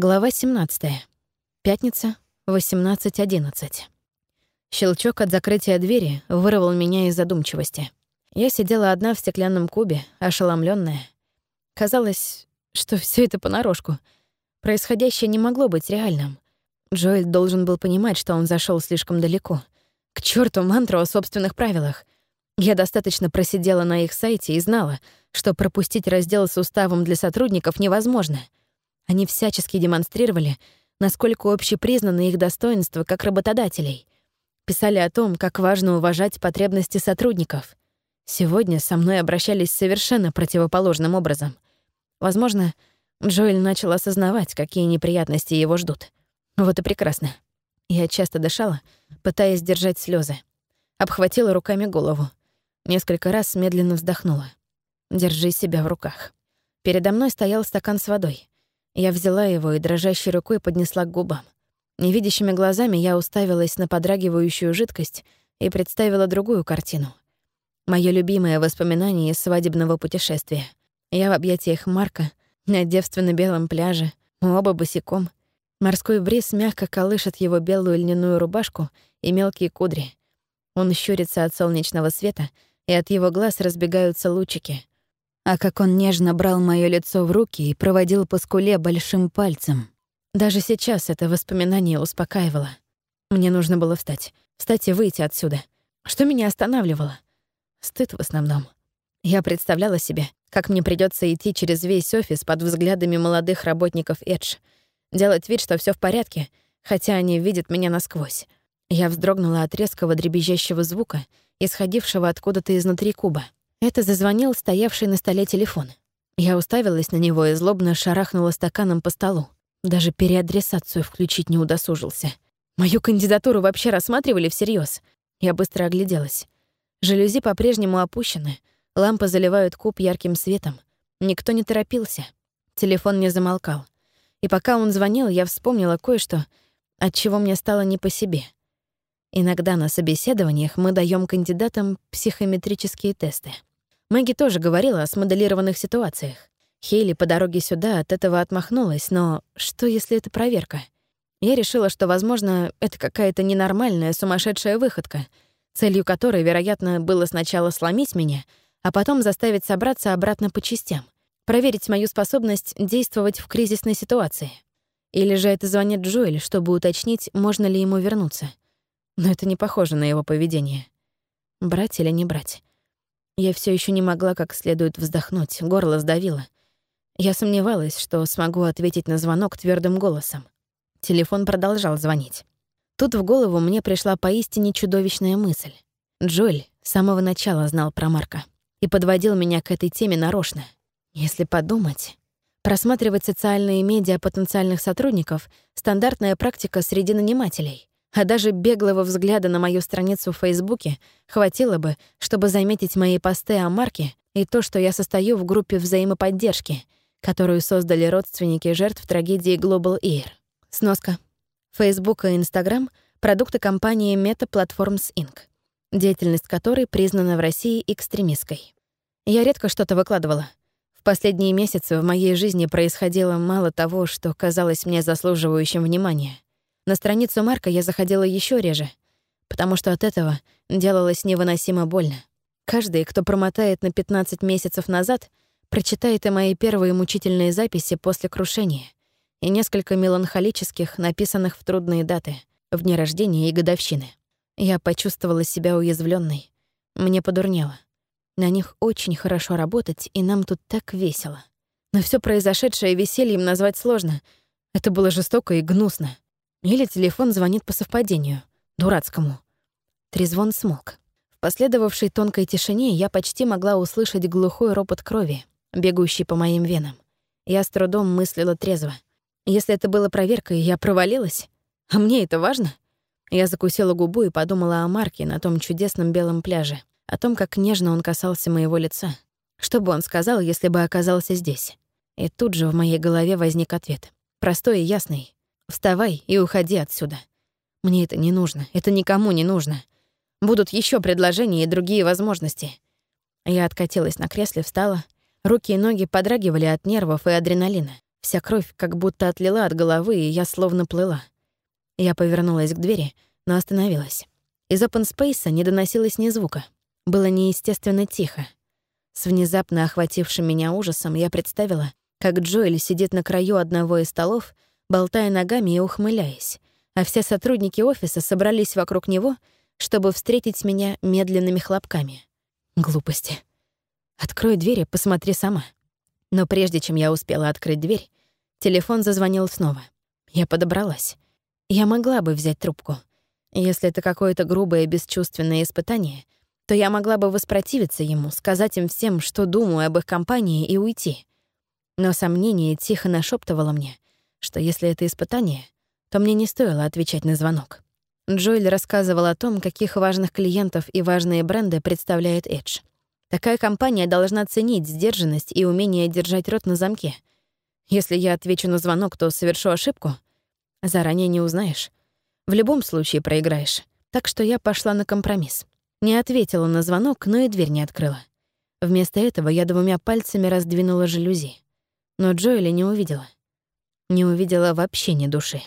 Глава 17. Пятница, 18.11. Щелчок от закрытия двери вырвал меня из задумчивости. Я сидела одна в стеклянном кубе, ошеломленная. Казалось, что все это понарошку. Происходящее не могло быть реальным. Джоэль должен был понимать, что он зашел слишком далеко. К черту мантру о собственных правилах. Я достаточно просидела на их сайте и знала, что пропустить раздел с уставом для сотрудников невозможно — они всячески демонстрировали, насколько общепризнаны их достоинства как работодателей. Писали о том, как важно уважать потребности сотрудников. Сегодня со мной обращались совершенно противоположным образом. Возможно, Джоэль начал осознавать, какие неприятности его ждут. Вот и прекрасно. Я часто дышала, пытаясь держать слезы. Обхватила руками голову. Несколько раз медленно вздохнула. «Держи себя в руках». Передо мной стоял стакан с водой. Я взяла его и дрожащей рукой поднесла к губам. Невидящими глазами я уставилась на подрагивающую жидкость и представила другую картину. Моё любимое воспоминание из свадебного путешествия. Я в объятиях Марка, на девственно-белом пляже, мы оба босиком. Морской бриз мягко колышет его белую льняную рубашку и мелкие кудри. Он щурится от солнечного света, и от его глаз разбегаются лучики — а как он нежно брал моё лицо в руки и проводил по скуле большим пальцем. Даже сейчас это воспоминание успокаивало. Мне нужно было встать. Встать и выйти отсюда. Что меня останавливало? Стыд в основном. Я представляла себе, как мне придётся идти через весь офис под взглядами молодых работников Эдж, делать вид, что всё в порядке, хотя они видят меня насквозь. Я вздрогнула от резкого дребезжащего звука, исходившего откуда-то изнутри куба. Это зазвонил стоявший на столе телефон. Я уставилась на него и злобно шарахнула стаканом по столу. Даже переадресацию включить не удосужился. Мою кандидатуру вообще рассматривали всерьез. Я быстро огляделась. Жалюзи по-прежнему опущены, лампы заливают куб ярким светом. Никто не торопился. Телефон не замолкал. И пока он звонил, я вспомнила кое-что, от чего мне стало не по себе. Иногда на собеседованиях мы даем кандидатам психометрические тесты. Мэгги тоже говорила о смоделированных ситуациях. Хейли по дороге сюда от этого отмахнулась, но что, если это проверка? Я решила, что, возможно, это какая-то ненормальная, сумасшедшая выходка, целью которой, вероятно, было сначала сломить меня, а потом заставить собраться обратно по частям, проверить мою способность действовать в кризисной ситуации. Или же это звонит Джоэль, чтобы уточнить, можно ли ему вернуться. Но это не похоже на его поведение. Брать или не брать? Я все еще не могла как следует вздохнуть, горло сдавило. Я сомневалась, что смогу ответить на звонок твердым голосом. Телефон продолжал звонить. Тут в голову мне пришла поистине чудовищная мысль. Джоэль с самого начала знал про Марка и подводил меня к этой теме нарочно. Если подумать, просматривать социальные медиа потенциальных сотрудников — стандартная практика среди нанимателей а даже беглого взгляда на мою страницу в Фейсбуке хватило бы, чтобы заметить мои посты о Марке и то, что я состою в группе взаимоподдержки, которую создали родственники жертв трагедии Global Air. Сноска. Facebook и Instagram — продукты компании Meta Platforms Inc., деятельность которой признана в России экстремистской. Я редко что-то выкладывала. В последние месяцы в моей жизни происходило мало того, что казалось мне заслуживающим внимания — на страницу Марка я заходила еще реже, потому что от этого делалось невыносимо больно. Каждый, кто промотает на 15 месяцев назад, прочитает и мои первые мучительные записи после крушения, и несколько меланхолических, написанных в трудные даты, в дни рождения и годовщины. Я почувствовала себя уязвленной. Мне подурнело. На них очень хорошо работать, и нам тут так весело. Но все произошедшее весельем назвать сложно. Это было жестоко и гнусно. Или телефон звонит по совпадению, дурацкому. Трезвон смолк. В последовавшей тонкой тишине я почти могла услышать глухой ропот крови, бегущий по моим венам. Я с трудом мыслила трезво. Если это было проверкой, я провалилась. А мне это важно? Я закусила губу и подумала о Марке на том чудесном белом пляже, о том, как нежно он касался моего лица. Что бы он сказал, если бы оказался здесь? И тут же в моей голове возник ответ. Простой и ясный. Вставай и уходи отсюда. Мне это не нужно, это никому не нужно. Будут еще предложения и другие возможности. Я откатилась на кресле, встала. Руки и ноги подрагивали от нервов и адреналина. Вся кровь как будто отлила от головы, и я словно плыла. Я повернулась к двери, но остановилась. Из open space не доносилось ни звука. Было неестественно тихо. С внезапно охватившим меня ужасом я представила, как Джоэль сидит на краю одного из столов, болтая ногами и ухмыляясь, а все сотрудники офиса собрались вокруг него, чтобы встретить меня медленными хлопками. Глупости. Открой дверь и посмотри сама. Но прежде чем я успела открыть дверь, телефон зазвонил снова. Я подобралась. Я могла бы взять трубку. Если это какое-то грубое бесчувственное испытание, то я могла бы воспротивиться ему, сказать им всем, что думаю об их компании, и уйти. Но сомнение тихо нашептывало мне, что если это испытание, то мне не стоило отвечать на звонок. Джоэль рассказывал о том, каких важных клиентов и важные бренды представляет Эдж. Такая компания должна ценить сдержанность и умение держать рот на замке. Если я отвечу на звонок, то совершу ошибку. Заранее не узнаешь. В любом случае проиграешь. Так что я пошла на компромисс. Не ответила на звонок, но и дверь не открыла. Вместо этого я двумя пальцами раздвинула жалюзи. Но Джоэля не увидела. Не увидела вообще ни души.